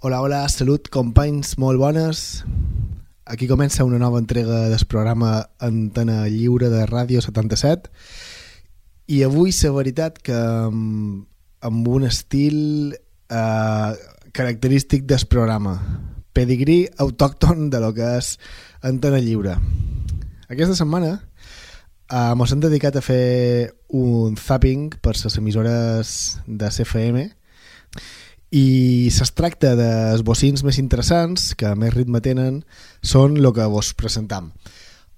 Hola, hola, salut, companys, molt bones. Aquí comença una nova entrega del programa Antena Lliure de Ràdio 77 i avui la veritat que amb, un estil eh, característic del programa pedigrí autòcton de lo que és Antena Lliure. Aquesta setmana eh, mos hem dedicat a fer un zapping per les emissores de CFM es tracta dels bocins més interessants, que més ritme tenen, són el que vos presentam.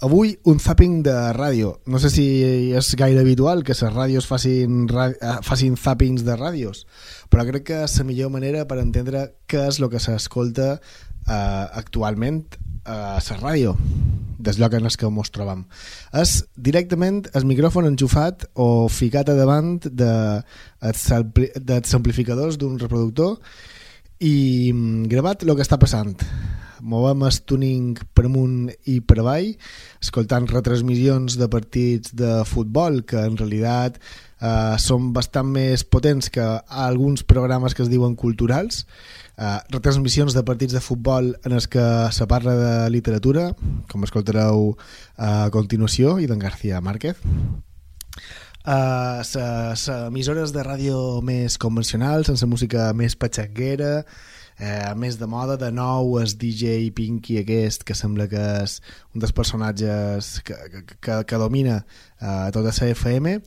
Avui un zapping de ràdio. No sé si és gaire habitual que les ràdios facin, eh, facin zappings de ràdios, però crec que és la millor manera per entendre què és el que s'escolta eh, actualment a la ràdio del lloc en el que ens trobam. És directament el micròfon enxufat o ficat a davant de, dels amplificadors d'un reproductor i mm, gravat el que està passant. Movem el tuning per amunt i per avall, escoltant retransmissions de partits de futbol que en realitat eh, són bastant més potents que alguns programes que es diuen culturals Uh, retransmissions de partits de futbol en els que se parla de literatura, com escoltareu uh, a continuació, i d'en García Márquez. Uh, les emissores de ràdio més convencionals, sense música més patxanguera, eh, més de moda, de nou és DJ Pinky aquest, que sembla que és un dels personatges que, que, que, que domina eh, tota la FM.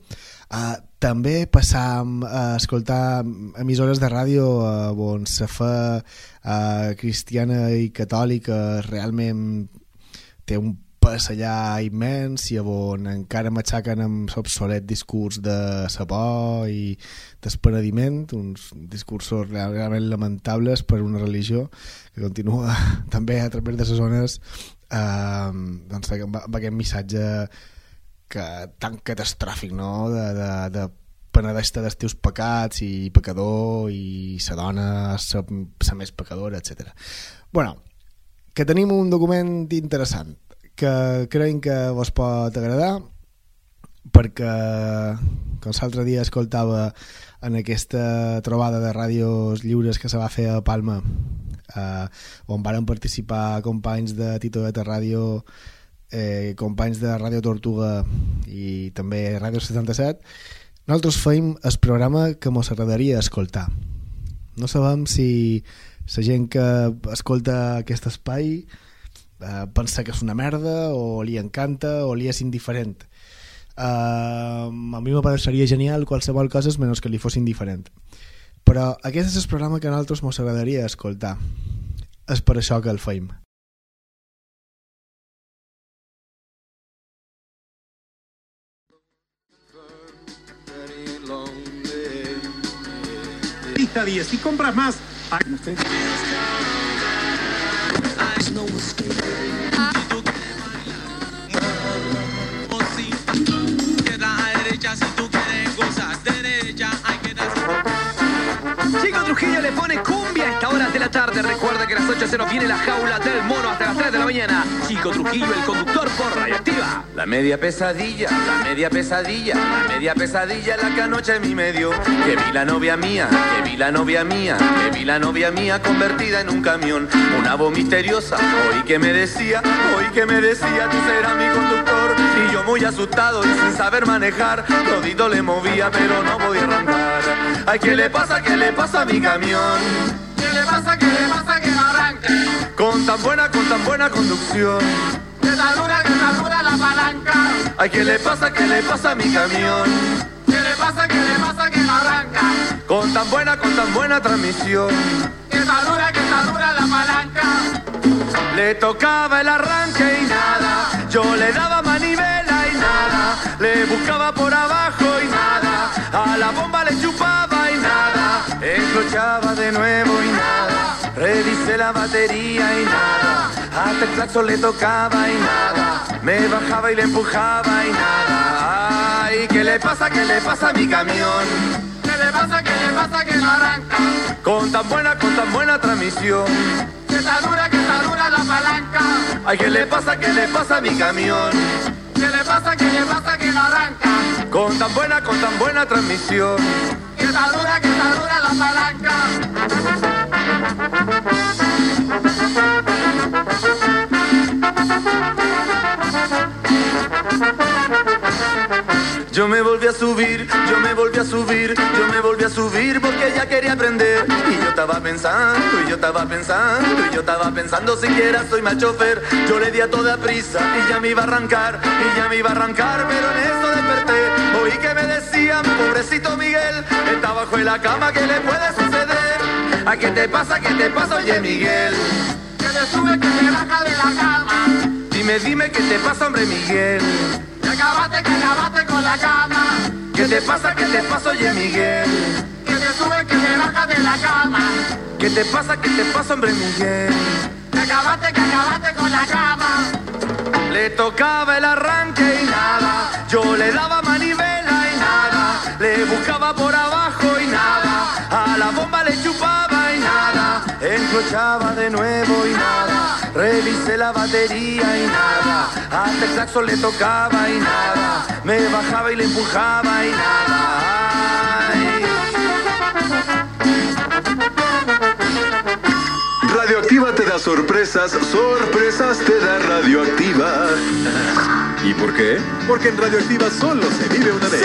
Uh, també passam a escoltar emissores de ràdio uh, on se fa uh, cristiana i catòlica realment té un allà immens i on encara m'aixaquen amb l'obsolet discurs de sa por i despenediment, uns discursos realment lamentables per una religió que continua també a través de les zones eh, doncs, amb aquest missatge que, tan catastròfic, no? De, de, de penedesta dels teus pecats i pecador i sa dona sa, sa més pecadora, etc. bueno, que tenim un document interessant que creiem que vos pot agradar perquè com l'altre dia escoltava en aquesta trobada de ràdios lliures que se va fer a Palma eh, on varen participar companys de Tito de Ràdio eh, companys de Ràdio Tortuga i també Ràdio 77 nosaltres feim el programa que ens agradaria escoltar. No sabem si la gent que escolta aquest espai eh, pensa que és una merda o li encanta o li és indiferent. Uh, a mi me pareixeria genial qualsevol cosa menys que li fos indiferent. Però aquest és el programa que a nosaltres ens agradaria escoltar. És per això que el feim. Lista 10. Si compras más... Chico Trujillo le pone tarde. Recuerda que a las 8 se nos viene la jaula del mono hasta las 3 de la mañana. Chico Trujillo, el conductor por Radioactiva. La media pesadilla, la media pesadilla, la media pesadilla la que anoche mi medio. Que vi la novia mía, que vi la novia mía, que vi la novia mía convertida en un camión. Una voz misteriosa, hoy que me decía, hoy que me decía, tú serás mi conductor. Y yo muy asustado y sin saber manejar, todito le movía pero no podía arrancar. Ay, ¿qué le pasa, qué le pasa a mi camión? ¿Qué le pasa, qué le pasa que no arranca? Con tan buena, con tan buena conducción. Que está dura, que está dura la palanca. Ay, ¿qué le pasa, qué le pasa a mi camión? ¿Qué le pasa, qué le pasa que arranca? Con tan buena, con tan buena transmisión. Que está dura, que está dura la palanca. Le tocaba el arranque y nada. Yo le daba manivela y nada. Le buscaba por batería y nada. Hasta el claxon le tocaba y nada. Me bajaba y le empujaba y nada. Ay, ¿qué le pasa, qué le pasa a mi camión? ¿Qué le pasa, qué le pasa que no arranca? Con tan buena, con tan buena transmisión. Que está dura, que está dura la palanca. Ay, ¿qué le pasa, qué le pasa a mi camión? ¿Qué le pasa, qué le pasa que no arranca? Con tan buena, con tan buena transmisión. Que está dura, que está dura la palanca. Yo me volví a subir, yo me volví a subir, yo me volví a subir porque ella quería aprender. Y yo estaba pensando, y yo estaba pensando, y yo estaba pensando siquiera soy mal chofer. Yo le di a toda prisa y ya me iba a arrancar, y ya me iba a arrancar, pero en eso desperté. Oí que me decían, pobrecito Miguel, está bajo en la cama, ¿qué le puede suceder? ¿A qué te pasa, qué te pasa, oye Miguel? Que te sube, que te baja de la cama. Dime, dime, ¿qué te pasa, hombre Miguel? Acabaste, que acabaste con la cama. ¿Qué te pasa, qué te pasa, oye Miguel? Que te sube, que te baja de la cama. ¿Qué te pasa, qué te pasa, hombre Miguel? Que acabaste, que acabaste con la cama. Le tocaba el arranque y nada, yo le daba manivela y nada, le buscaba por abajo de nuevo y nada, revisé la batería y nada, hasta el saxo le tocaba y nada, me bajaba y le empujaba y nada. Ay. Radioactiva te da sorpresas, sorpresas te da Radioactiva. ¿Y por qué? Porque en Radioactiva solo se vive una vez.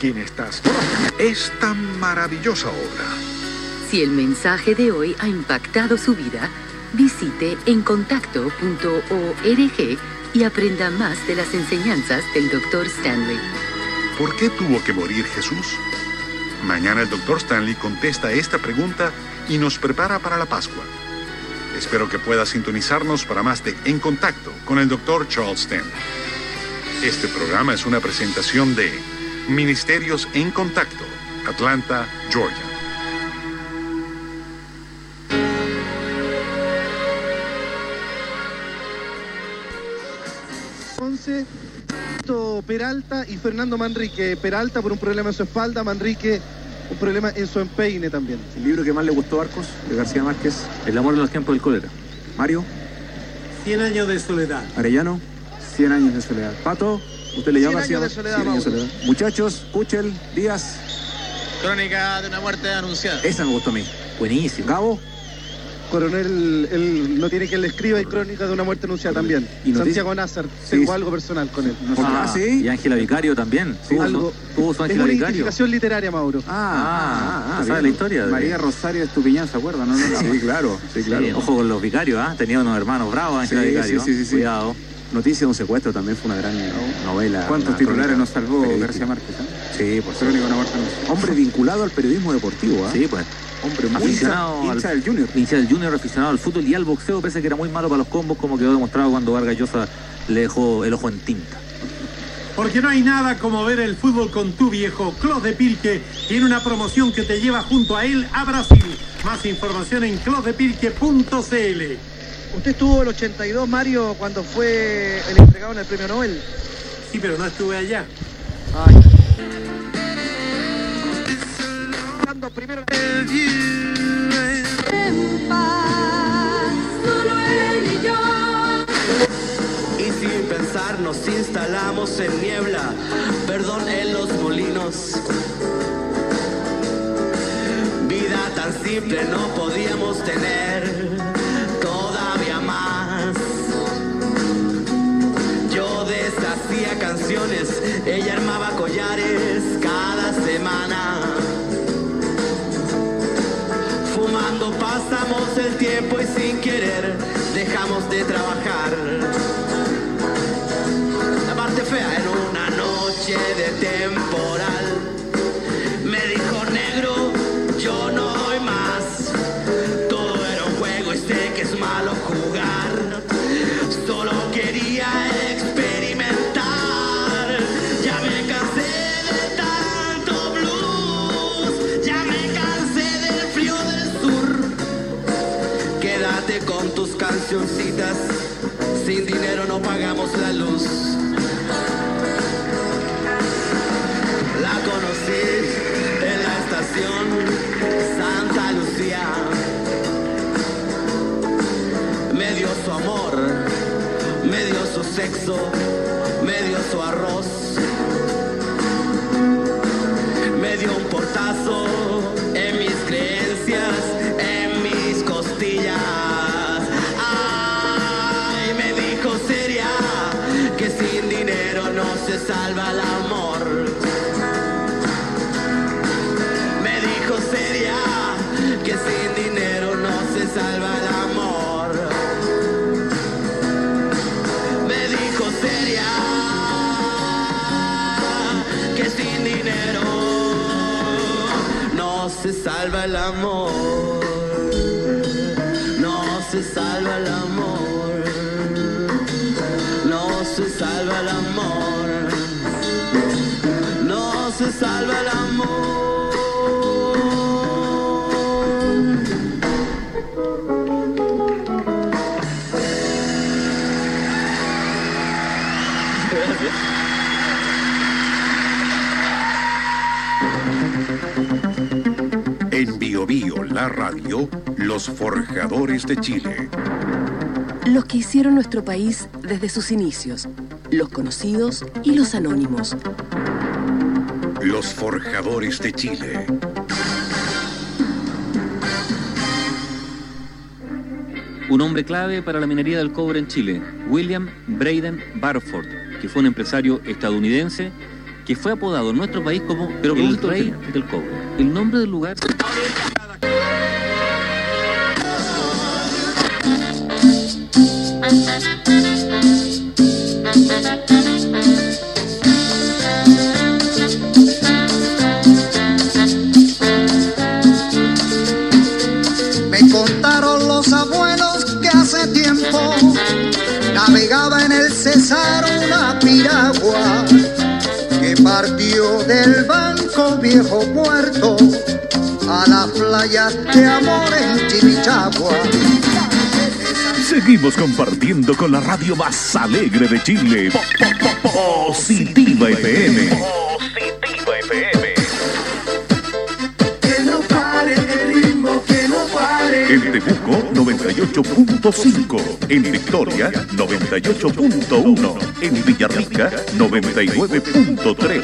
Quien estás esta maravillosa obra. Si el mensaje de hoy ha impactado su vida, visite encontacto.org y aprenda más de las enseñanzas del Dr. Stanley. ¿Por qué tuvo que morir Jesús? Mañana el doctor Stanley contesta esta pregunta y nos prepara para la Pascua. Espero que pueda sintonizarnos para más de En Contacto con el doctor Charles Stanley. Este programa es una presentación de Ministerios en Contacto, Atlanta, Georgia. Ponce, Peralta y Fernando Manrique. Peralta por un problema en su espalda, Manrique un problema en su empeine también. El libro que más le gustó a Arcos, de García Márquez. El amor en los tiempos del cólera. Mario. Cien años de soledad. Arellano. Cien años de soledad. Pato. ¿Usted le llama 100 años de soledad, años soledad. Muchachos, Puchel, Díaz. Crónica de una muerte anunciada. Esa me gustó a mí. Buenísimo. Gabo. Coronel, él no tiene que él le escriba y crónica de una muerte anunciada también. ¿Y noticia? Santiago Nazar, Sí, tengo sí. algo personal con él. Ah, sí. Y Ángela Vicario también. Tuvo, Algo- su, tuvo su es Ángela una Vicario. identificación literaria, Mauro. Ah, ¿sabe bien. la historia de- María Rosario Estupiñán, ¿se acuerdan? No, no, no. Sí, claro. Sí, claro. Sí, ojo con los vicarios, ¿ah? Tenía unos hermanos bravos, Ángela Sí, Vicario. sí, sí, sí, sí. Cuidado. Noticia de un secuestro también fue una gran novela. ¿Cuántos titulares nos salvó. García Márquez? eh? Sí, supuesto. muerte anunciada. Hombre vinculado al periodismo deportivo, ¿ah? Sí, pues. Hombre muy Aficionado hincha, al- hincha del Junior. Hincha del Junior, aficionado al fútbol y al boxeo, pese a que era muy malo para los combos, como quedó demostrado cuando Vargas Llosa le dejó el ojo en tinta. Porque no hay nada como ver el fútbol con tu viejo. Clos de Pirque tiene una promoción que te lleva junto a él a Brasil. Más información en closdepirque.cl. Usted estuvo el 82, Mario, cuando fue el entregado en el premio Nobel. Sí, pero no estuve allá. Ay. Y sin pensar nos instalamos en niebla, perdón en los molinos. Vida tan simple no podíamos tener, salva el amor. Los forjadores de Chile. Los que hicieron nuestro país desde sus inicios, los conocidos y los anónimos. Los forjadores de Chile. Un hombre clave para la minería del cobre en Chile, William Braden Barford, que fue un empresario estadounidense que fue apodado en nuestro país como el rey del cobre. El nombre del lugar... del banco viejo puerto a la playa de amor en Chimichagua. Seguimos compartiendo con la radio más alegre de Chile. Po- po- po- Positiva FM. Positiva FM. Que no pare el ritmo, que no pare. En Temuco 98.5, en Victoria 98.1, en Villarrica 99.3.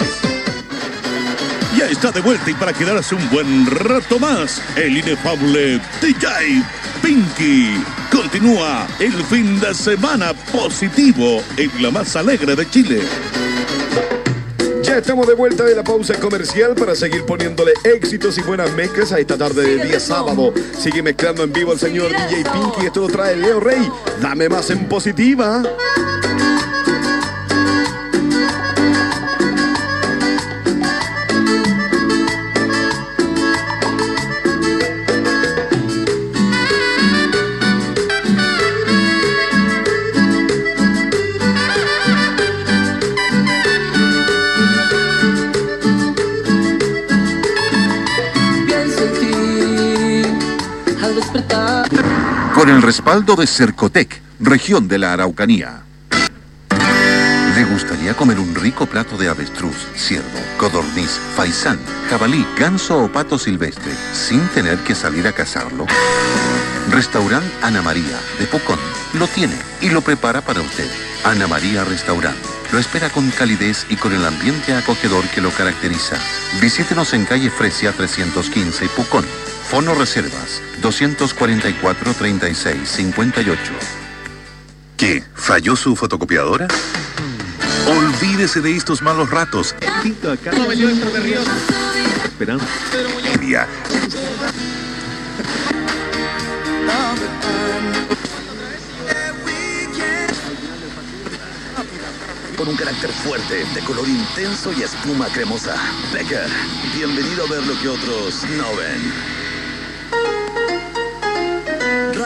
Ya está de vuelta y para quedarse un buen rato más, el inefable DJ Pinky. Continúa el fin de semana positivo en la más alegre de Chile. Ya estamos de vuelta de la pausa comercial para seguir poniéndole éxitos y buenas mezclas a esta tarde del día sábado. Sigue mezclando en vivo el señor DJ Pinky. Esto lo trae Leo Rey. Dame más en positiva. Despertar. Con el respaldo de Cercotec, región de la Araucanía. ¿Le gustaría comer un rico plato de avestruz, ciervo, codorniz, faisán, jabalí, ganso o pato silvestre sin tener que salir a cazarlo? Restaurant Ana María de Pucón lo tiene y lo prepara para usted. Ana María Restaurant lo espera con calidez y con el ambiente acogedor que lo caracteriza. Visítenos en calle Fresia 315 Pucón. Fono Reservas 244 36 58. ¿Qué? ¿Falló su fotocopiadora? Olvídese de estos malos ratos. Esperando. Media. Con un carácter fuerte, de color intenso y espuma cremosa. Becker, bienvenido a ver lo que otros no ven.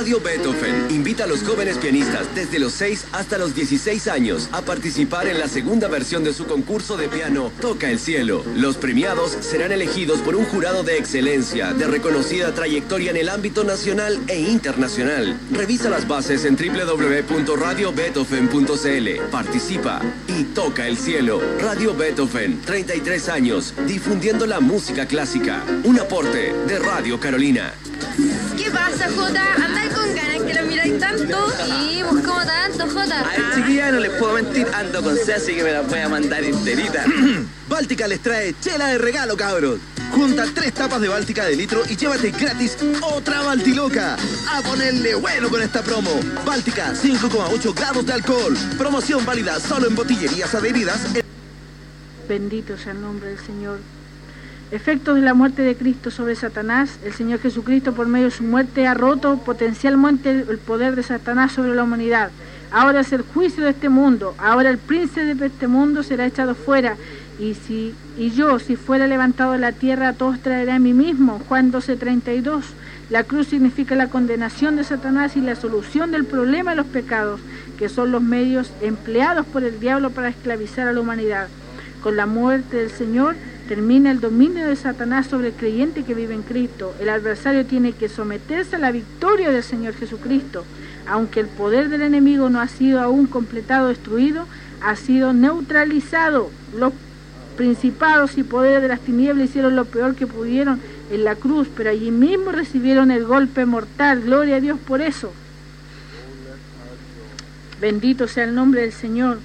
Radio Beethoven invita a los jóvenes pianistas desde los 6 hasta los 16 años a participar en la segunda versión de su concurso de piano Toca el Cielo. Los premiados serán elegidos por un jurado de excelencia, de reconocida trayectoria en el ámbito nacional e internacional. Revisa las bases en www.radiobeethoven.cl. Participa y toca el cielo. Radio Beethoven, 33 años, difundiendo la música clásica. Un aporte de Radio Carolina. ¿Qué pasa, Jota? ¿Andáis tanto? Sí, pues como tanto, Jota. Ay, chiquilla, no les puedo mentir, ando con Ceci que me las voy a mandar enterita. Báltica les trae chela de regalo, cabros. Junta tres tapas de Báltica de litro y llévate gratis otra Baltiloca. A ponerle bueno con esta promo. Báltica, 5,8 grados de alcohol. Promoción válida solo en botillerías adheridas. en- Bendito sea el nombre del Señor. Efectos de la muerte de Cristo sobre Satanás. El Señor Jesucristo, por medio de su muerte, ha roto potencialmente el poder de Satanás sobre la humanidad. Ahora es el juicio de este mundo. Ahora el príncipe de este mundo será echado fuera. Y, si, y yo, si fuera levantado de la tierra, todos traeré a mí mismo. Juan 12:32. La cruz significa la condenación de Satanás y la solución del problema de los pecados, que son los medios empleados por el diablo para esclavizar a la humanidad. Con la muerte del Señor termina el dominio de Satanás sobre el creyente que vive en Cristo. El adversario tiene que someterse a la victoria del Señor Jesucristo. Aunque el poder del enemigo no ha sido aún completado, destruido, ha sido neutralizado. Los principados y poderes de las tinieblas hicieron lo peor que pudieron en la cruz, pero allí mismo recibieron el golpe mortal. Gloria a Dios por eso. Bendito sea el nombre del Señor.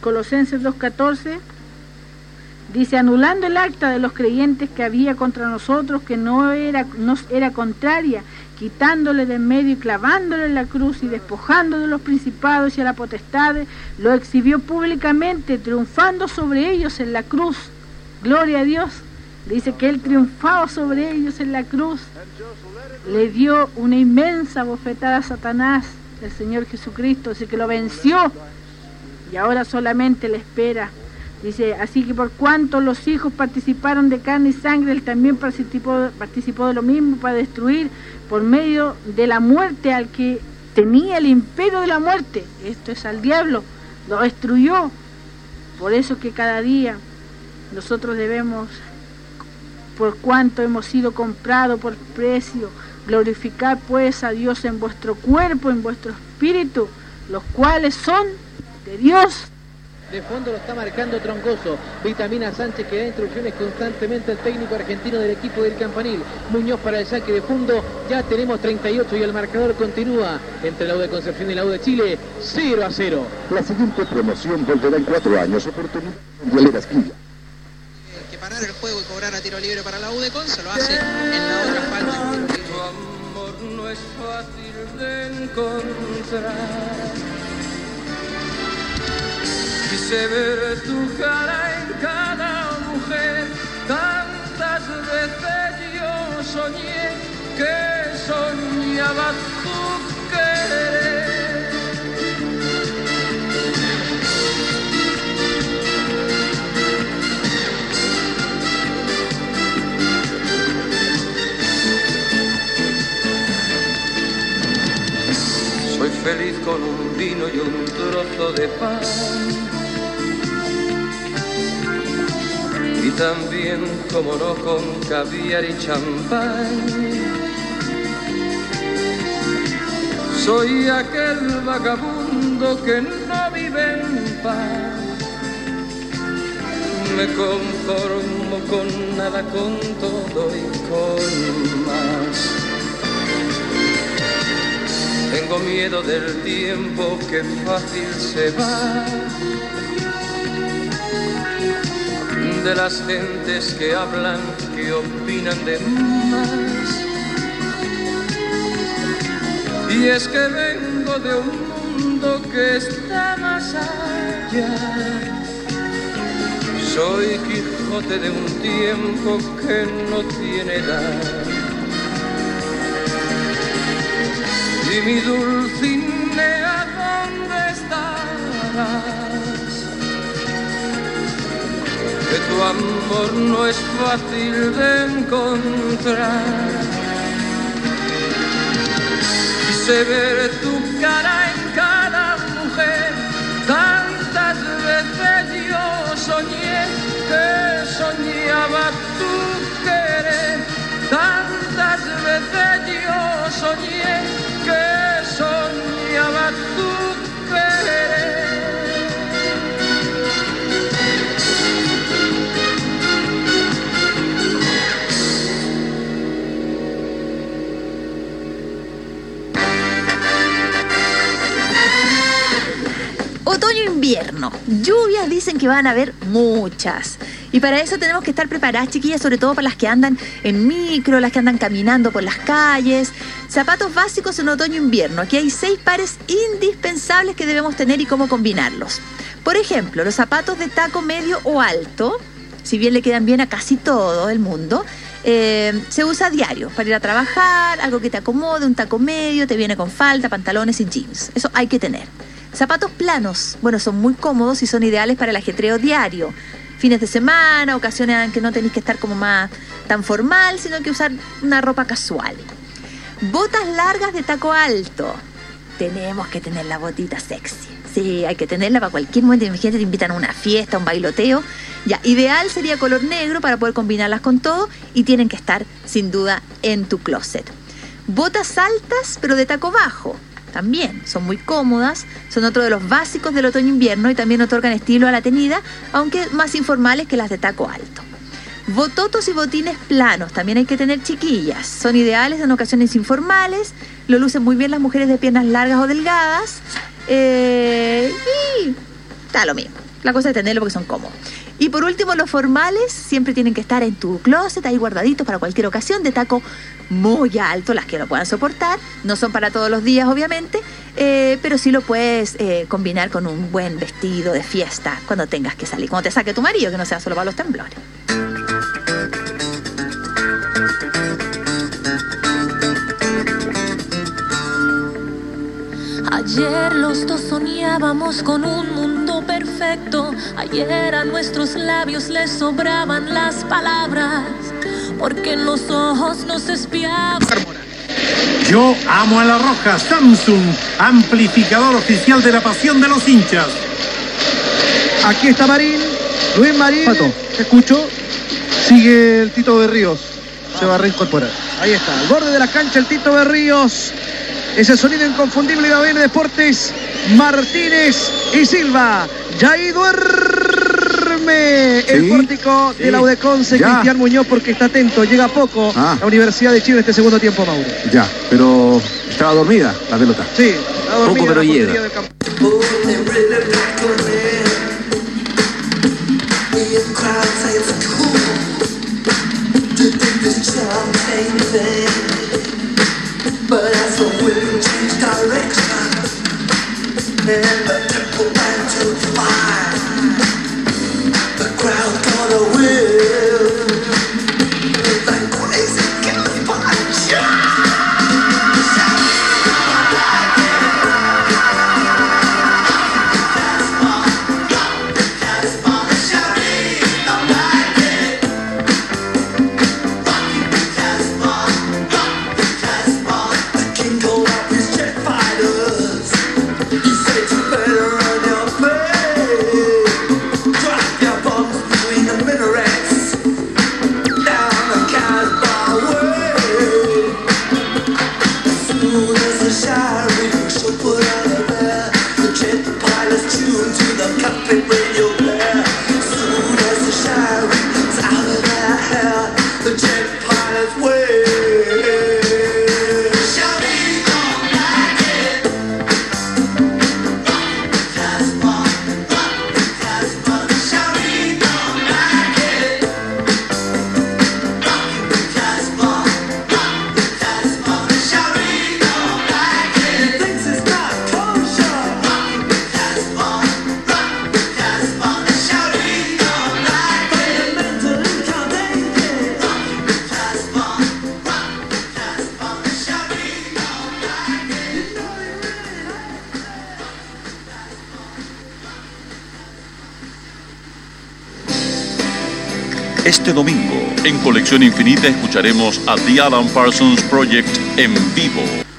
Colosenses 2.14 dice, anulando el acta de los creyentes que había contra nosotros, que no era, era contraria, quitándole de en medio y clavándole en la cruz y despojando de los principados y a la potestad, lo exhibió públicamente, triunfando sobre ellos en la cruz. Gloria a Dios. Dice que él triunfaba sobre ellos en la cruz. Le dio una inmensa bofetada a Satanás, el Señor Jesucristo, así que lo venció y ahora solamente le espera. Dice, así que por cuanto los hijos participaron de carne y sangre, él también participó, participó de lo mismo para destruir por medio de la muerte al que tenía el imperio de la muerte. Esto es al diablo, lo destruyó. Por eso que cada día nosotros debemos, por cuanto hemos sido comprados por precio, glorificar pues a Dios en vuestro cuerpo, en vuestro espíritu, los cuales son de Dios. De fondo lo está marcando Troncoso. Vitamina Sánchez que da instrucciones constantemente al técnico argentino del equipo del Campanil. Muñoz para el saque de fondo. Ya tenemos 38 y el marcador continúa entre la U de Concepción y la U de Chile. 0 a 0. La siguiente promoción volverá en cuatro años. Oportunidad mundial Esquilla. Que parar el juego y cobrar a tiro libre para la U de Conce lo hace en la otra falta. Tu amor no es fácil de encontrar. Quise ver tu cara en cada mujer, tantas veces yo soñé que soñaba tu querer. Soy feliz con un vino y un trozo de pan. También, como no, con caviar y champán. Soy aquel vagabundo que no vive en paz. Me conformo con nada, con todo y con más. Tengo miedo del tiempo que fácil se va de las gentes que hablan, que opinan de más. Y es que vengo de un mundo que está más allá. Soy Quijote de un tiempo que no tiene edad. Y mi Dulcinea, ¿dónde estarás? Que tu amor no es fácil de encontrar. Quise ver tu Lluvias dicen que van a haber muchas. Y para eso tenemos que estar preparadas, chiquillas, sobre todo para las que andan en micro, las que andan caminando por las calles. Zapatos básicos en otoño-invierno. Aquí hay seis pares indispensables que debemos tener y cómo combinarlos. Por ejemplo, los zapatos de taco medio o alto, si bien le quedan bien a casi todo el mundo, eh, se usa diario para ir a trabajar, algo que te acomode, un taco medio, te viene con falda, pantalones y jeans. Eso hay que tener. Zapatos planos, bueno, son muy cómodos y son ideales para el ajetreo diario. Fines de semana, ocasiones en que no tenéis que estar como más tan formal, sino que usar una ropa casual. Botas largas de taco alto. Tenemos que tener la botita sexy. Sí, hay que tenerla para cualquier momento. Imagínate, te invitan a una fiesta, a un bailoteo. Ya, ideal sería color negro para poder combinarlas con todo y tienen que estar sin duda en tu closet. Botas altas, pero de taco bajo. También son muy cómodas, son otro de los básicos del otoño-invierno y también otorgan estilo a la tenida, aunque más informales que las de taco alto. Bototos y botines planos, también hay que tener chiquillas. Son ideales en ocasiones informales, lo lucen muy bien las mujeres de piernas largas o delgadas. eh, y está lo mismo. La cosa es tenerlo porque son cómodos. Y por último, los formales siempre tienen que estar en tu closet, ahí guardaditos para cualquier ocasión, de taco muy alto, las que lo puedan soportar. No son para todos los días, obviamente, eh, pero sí lo puedes eh, combinar con un buen vestido de fiesta cuando tengas que salir. Cuando te saque tu marido, que no sea solo para los temblores. Ayer los dos soñábamos con un mundo perfecto. Ayer a nuestros labios les sobraban las palabras. Porque en los ojos nos espiaban. Yo amo a la roja Samsung, amplificador oficial de la pasión de los hinchas. Aquí está Marín, Luis Marín. te escucho. Sigue el Tito Berríos. Se va a reincorporar. Ahí está, al borde de la cancha el Tito Berríos. Ese sonido inconfundible de ABN Deportes. Martínez y Silva. Ya ahí duerme el Sí, pórtico de la UDECONCE, Ya. Cristian Muñoz, porque está atento. Llega poco Ah. la Universidad de Chile en este segundo tiempo, Mauro. Ya, pero estaba dormida la pelota. Sí, está dormida Poco, pero la llega. And the tempo ran Colección Infinita, escucharemos a The Alan Parsons Project en vivo.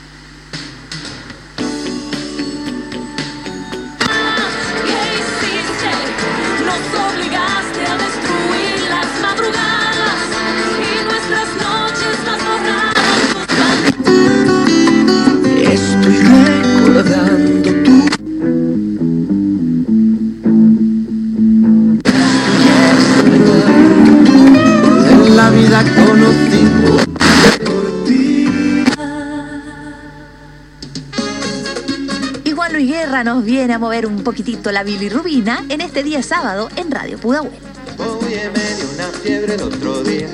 Vida conocí Y Juan Luis Guerra nos viene a mover un poquitito la bilirrubina en este día sábado en Radio Pudahuel. Oye, me dio una fiebre el otro día.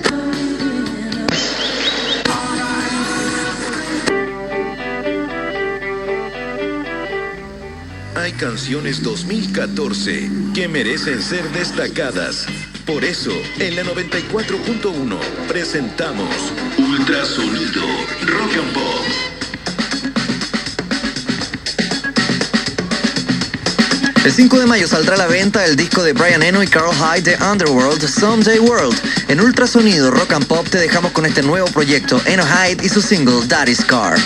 Hay canciones 2014 que merecen ser destacadas. Por eso, en la 94.1 presentamos Ultrasonido Rock and Pop. El 5 de mayo saldrá a la venta el disco de Brian Eno y Carl Hyde de Underworld, Someday World. En Ultrasonido Rock and Pop te dejamos con este nuevo proyecto, Eno Hyde y su single Daddy's Car.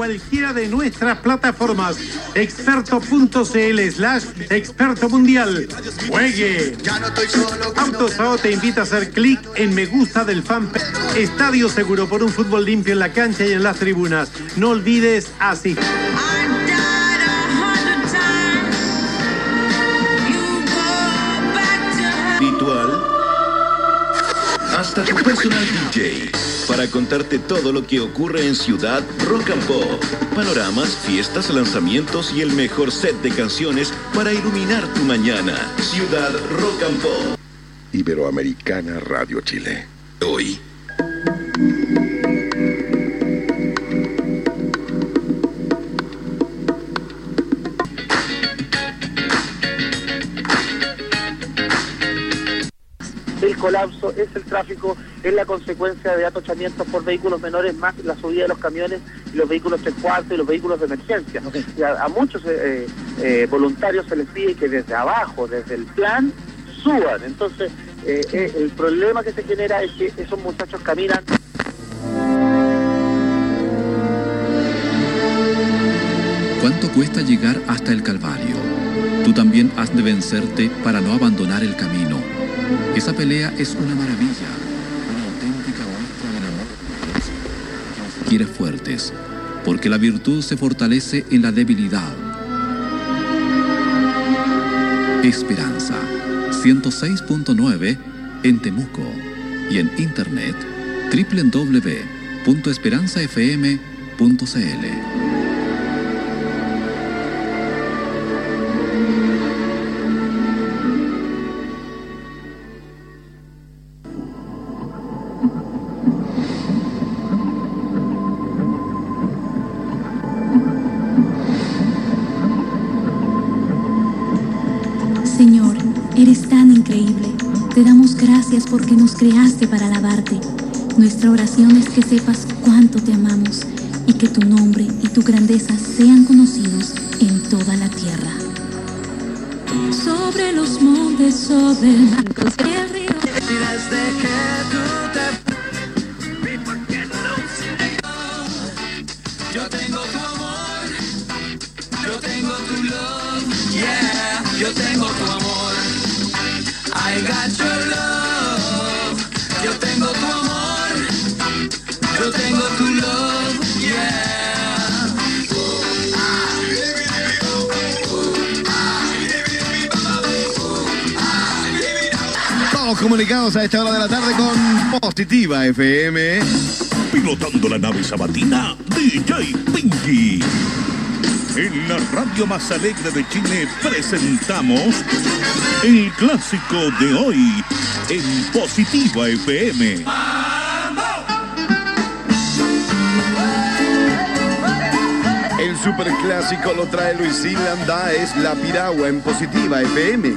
Cualquiera de nuestras plataformas. Experto.cl slash experto mundial. Juegue. Autosao te invita a hacer clic en me gusta del fanpage. Estadio Seguro por un fútbol limpio en la cancha y en las tribunas. No olvides asistir. Personal DJ. Para contarte todo lo que ocurre en Ciudad Rock and Pop. Panoramas, fiestas, lanzamientos y el mejor set de canciones para iluminar tu mañana. Ciudad Rock and Pop. Iberoamericana Radio Chile. Hoy. El colapso es el tráfico, es la consecuencia de atochamientos por vehículos menores más la subida de los camiones y los vehículos tres cuartos y los vehículos de emergencia. Y a, a muchos eh, eh, voluntarios se les pide que desde abajo, desde el plan, suban. Entonces, eh, eh, el problema que se genera es que esos muchachos caminan ¿Cuánto cuesta llegar hasta el Calvario? Tú también has de vencerte para no abandonar el camino. Esa pelea es una maravilla, una auténtica muestra del amor. Quieres fuertes, porque la virtud se fortalece en la debilidad. Esperanza, 106.9 en Temuco y en internet www.esperanzafm.cl. gracias porque nos creaste para alabarte. Nuestra oración es que sepas cuánto te amamos y que tu nombre y tu grandeza sean conocidos en toda la tierra. Sobre los montes, sobre el banco del río. Yo tengo tu amor, yo tengo tu love, yeah, yo tengo tu amor. I got your love, comunicados a esta hora de la tarde con Positiva FM. Pilotando la nave sabatina, DJ Pinky. En la radio más alegre de Chile presentamos el clásico de hoy en Positiva FM. superclásico lo trae Luis Landa, es La Piragua en Positiva FM.